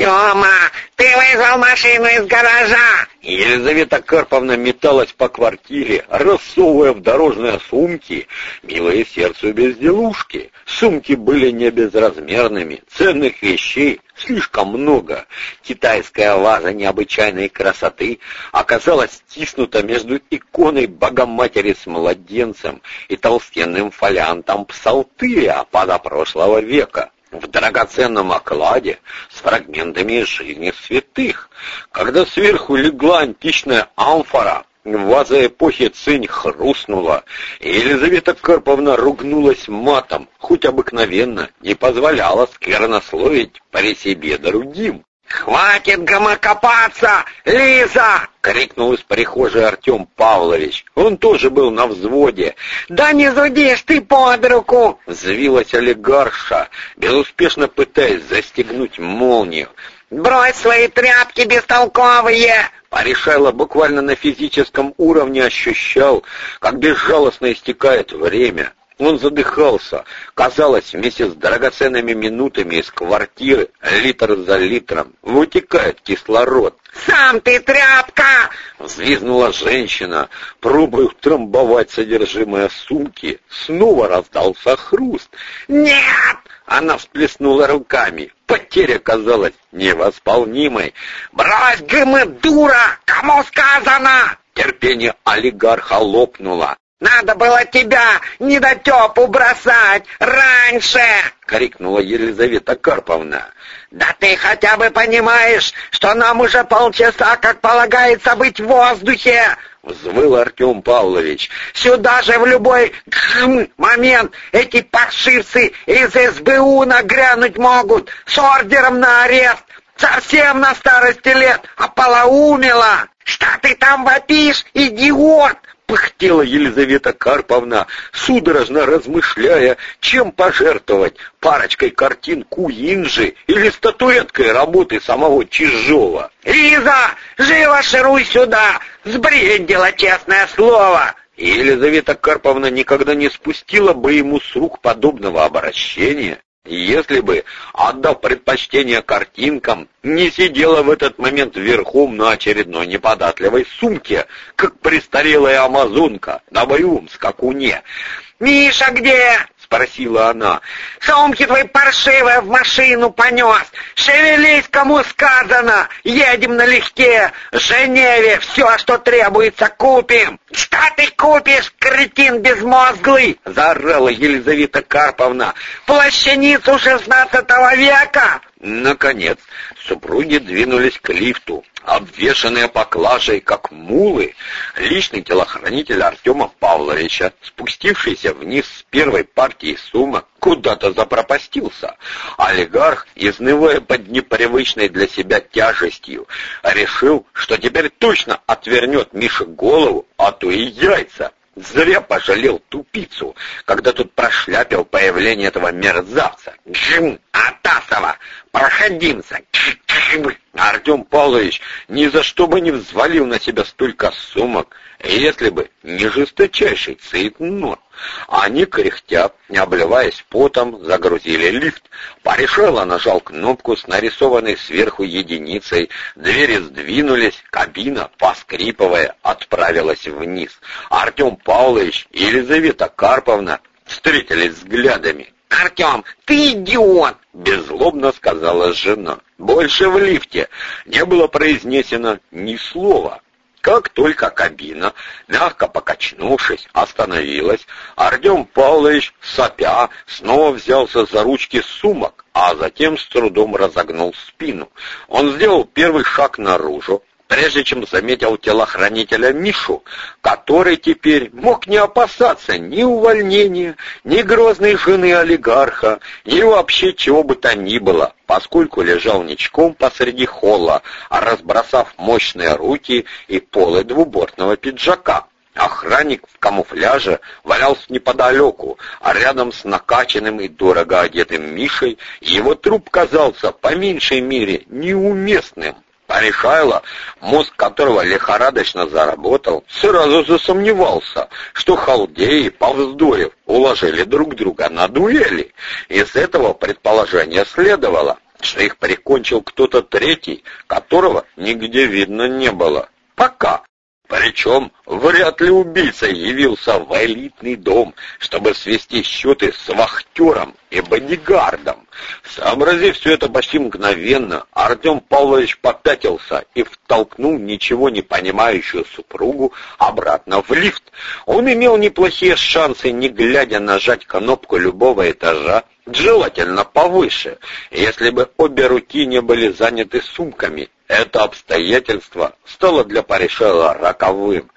Тёма, ты вызвал машину из гаража!» Елизавета Карповна металась по квартире, рассовывая в дорожные сумки милые сердцу безделушки. Сумки были не безразмерными, ценных вещей слишком много. Китайская ваза необычайной красоты оказалась стиснута между иконой Богоматери с младенцем и толстенным фолиантом псалтыря позапрошлого века в драгоценном окладе с фрагментами жизни святых. Когда сверху легла античная амфора, ваза эпохи Цинь хрустнула, и Елизавета Карповна ругнулась матом, хоть обыкновенно, не позволяла сквернословить при себе другим. «Хватит гомокопаться, Лиза!» — крикнул из прихожей Артем Павлович. Он тоже был на взводе. «Да не зудишь ты под руку!» — взвилась олигарша, безуспешно пытаясь застегнуть молнию. «Брось свои тряпки бестолковые!» Порешайло буквально на физическом уровне ощущал, как безжалостно истекает время. Он задыхался. Казалось, вместе с драгоценными минутами из квартиры, литр за литром, вытекает кислород. «Сам ты тряпка!» — взвизгнула женщина, пробуя утрамбовать содержимое сумки. Снова раздался хруст. «Нет!» — она всплеснула руками. Потеря казалась невосполнимой. «Брось, гымы, дура! Кому сказано?» Терпение олигарха лопнуло. «Надо было тебя, недотепу, бросать раньше!» — крикнула Елизавета Карповна. «Да ты хотя бы понимаешь, что нам уже полчаса, как полагается, быть в воздухе!» — взвыл Артем Павлович. «Сюда же в любой момент эти паршивцы из СБУ нагрянуть могут с ордером на арест! Совсем на старости лет ополоумела! Что ты там вопишь, идиот? Пыхтела Елизавета Карповна, судорожно размышляя, чем пожертвовать парочкой картин Куинжи или статуэткой работы самого Чижова. «Лиза, живо шируй сюда! Сбрендила, честное слово!» Елизавета Карповна никогда не спустила бы ему с рук подобного обращения. Если бы, отдав предпочтение картинкам, не сидела в этот момент верхом на очередной неподатливой сумке, как престарелая амазонка на боевом скакуне. «Миша где?» Спросила она. «Сумки твои паршивые в машину понес! Шевелись, кому сказано! Едем налегке! Женеве все, что требуется, купим!» «Что ты купишь, кретин безмозглый?» — заорала Елизавета Карповна. «Плащаницу шестнадцатого века!» Наконец, супруги двинулись к лифту, обвешанные поклажей, как мулы. Личный телохранитель Артема Павловича, спустившийся вниз с первой партии сумок, куда-то запропастился. Олигарх, изнывая под непривычной для себя тяжестью, решил, что теперь точно отвернет Мише голову, а то и яйца. Зря пожалел тупицу, когда тут прошляпил появление этого мерзавца. Гм, Атасова, проходимся. Артем Павлович ни за что бы не взвалил на себя столько сумок, если бы не жесточайший цейтнот. Они, кряхтя, обливаясь потом, загрузили лифт. Порешало нажал кнопку с нарисованной сверху единицей. Двери сдвинулись, кабина, поскрипывая, отправилась вниз. Артем Павлович и Елизавета Карповна встретились взглядами. «Артем, ты идиот!» — беззлобно сказала жена. Больше в лифте не было произнесено ни слова. Как только кабина, мягко покачнувшись, остановилась, Артем Павлович, сопя, снова взялся за ручки сумок, а затем с трудом разогнул спину. Он сделал первый шаг наружу, прежде чем заметил телохранителя Мишу, который теперь мог не опасаться ни увольнения, ни грозной жены олигарха, ни вообще чего бы то ни было, поскольку лежал ничком посреди холла, разбросав мощные руки и полы двубортного пиджака. Охранник в камуфляже валялся неподалеку, а рядом с накачанным и дорого одетым Мишей его труп казался, по меньшей мере, неуместным. Паришайло, мозг которого лихорадочно заработал, сразу засомневался, что халдеи, повздорив, уложили друг друга на дуэли. Из этого предположения следовало, что их прикончил кто-то третий, которого нигде видно не было. Пока. Причем вряд ли убийца явился в элитный дом, чтобы свести счеты с вахтером и бодигардом. Сообразив все это почти мгновенно, Артем Павлович попятился и втолкнул ничего не понимающую супругу обратно в лифт. Он имел неплохие шансы, не глядя нажать кнопку любого этажа, желательно повыше, если бы обе руки не были заняты сумками это обстоятельство стало для Паришела роковым.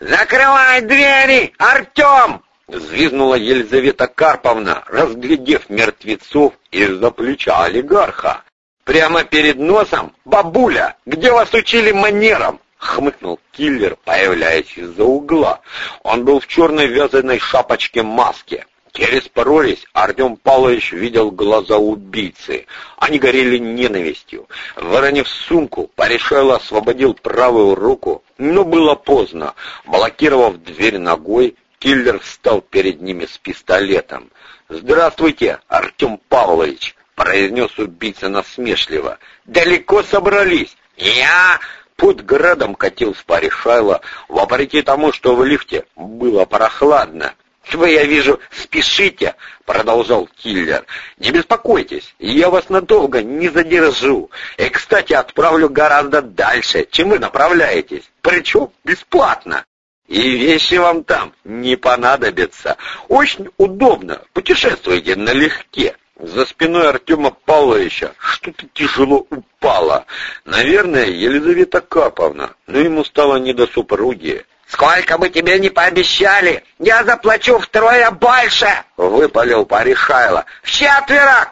«Закрывай двери, Артем!» — взвизгнула Елизавета Карповна, разглядев мертвецов из-за плеча олигарха. «Прямо перед носом? Бабуля, где вас учили манерам?» — хмыкнул киллер, появляясь из-за угла. Он был в черной вязаной шапочке-маске. Через прорезь Артем Павлович видел глаза убийцы. Они горели ненавистью. Выронив сумку, Паришайло освободил правую руку, но было поздно. Блокировав дверь ногой, киллер встал перед ними с пистолетом. «Здравствуйте, Артем Павлович!» — произнес убийца насмешливо. «Далеко собрались?» «Я...» Путь градом катил с Паришайла, вопреки тому, что в лифте было прохладно. «Вы, я вижу, спешите!» — продолжал киллер. «Не беспокойтесь, я вас надолго не задержу. И, кстати, отправлю гораздо дальше, чем вы направляетесь. Причем бесплатно. И вещи вам там не понадобятся. Очень удобно. Путешествуйте налегке». За спиной Артема Павловича что-то тяжело упало. Наверное, Елизавета Каповна, но ему стало не до супруги. «Сколько бы тебе не пообещали, я заплачу втрое больше!» — выпалил Паришайло. «В четверо!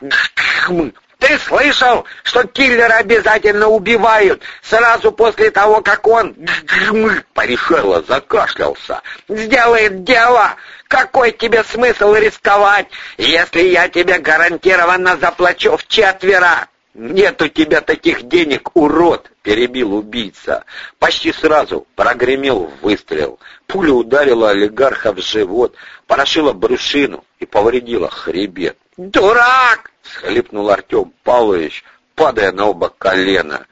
Ты слышал, что киллера обязательно убивают сразу после того, как он...» Паришайло закашлялся. «Сделает дело! Какой тебе смысл рисковать, если я тебе гарантированно заплачу в четверо?» «Нет у тебя таких денег, урод!» — перебил убийца. Почти сразу прогремел выстрел. Пуля ударила олигарха в живот, порошила брюшину и повредила хребет. «Дурак!» — схлипнул Артем Павлович, падая на оба колена.